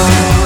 love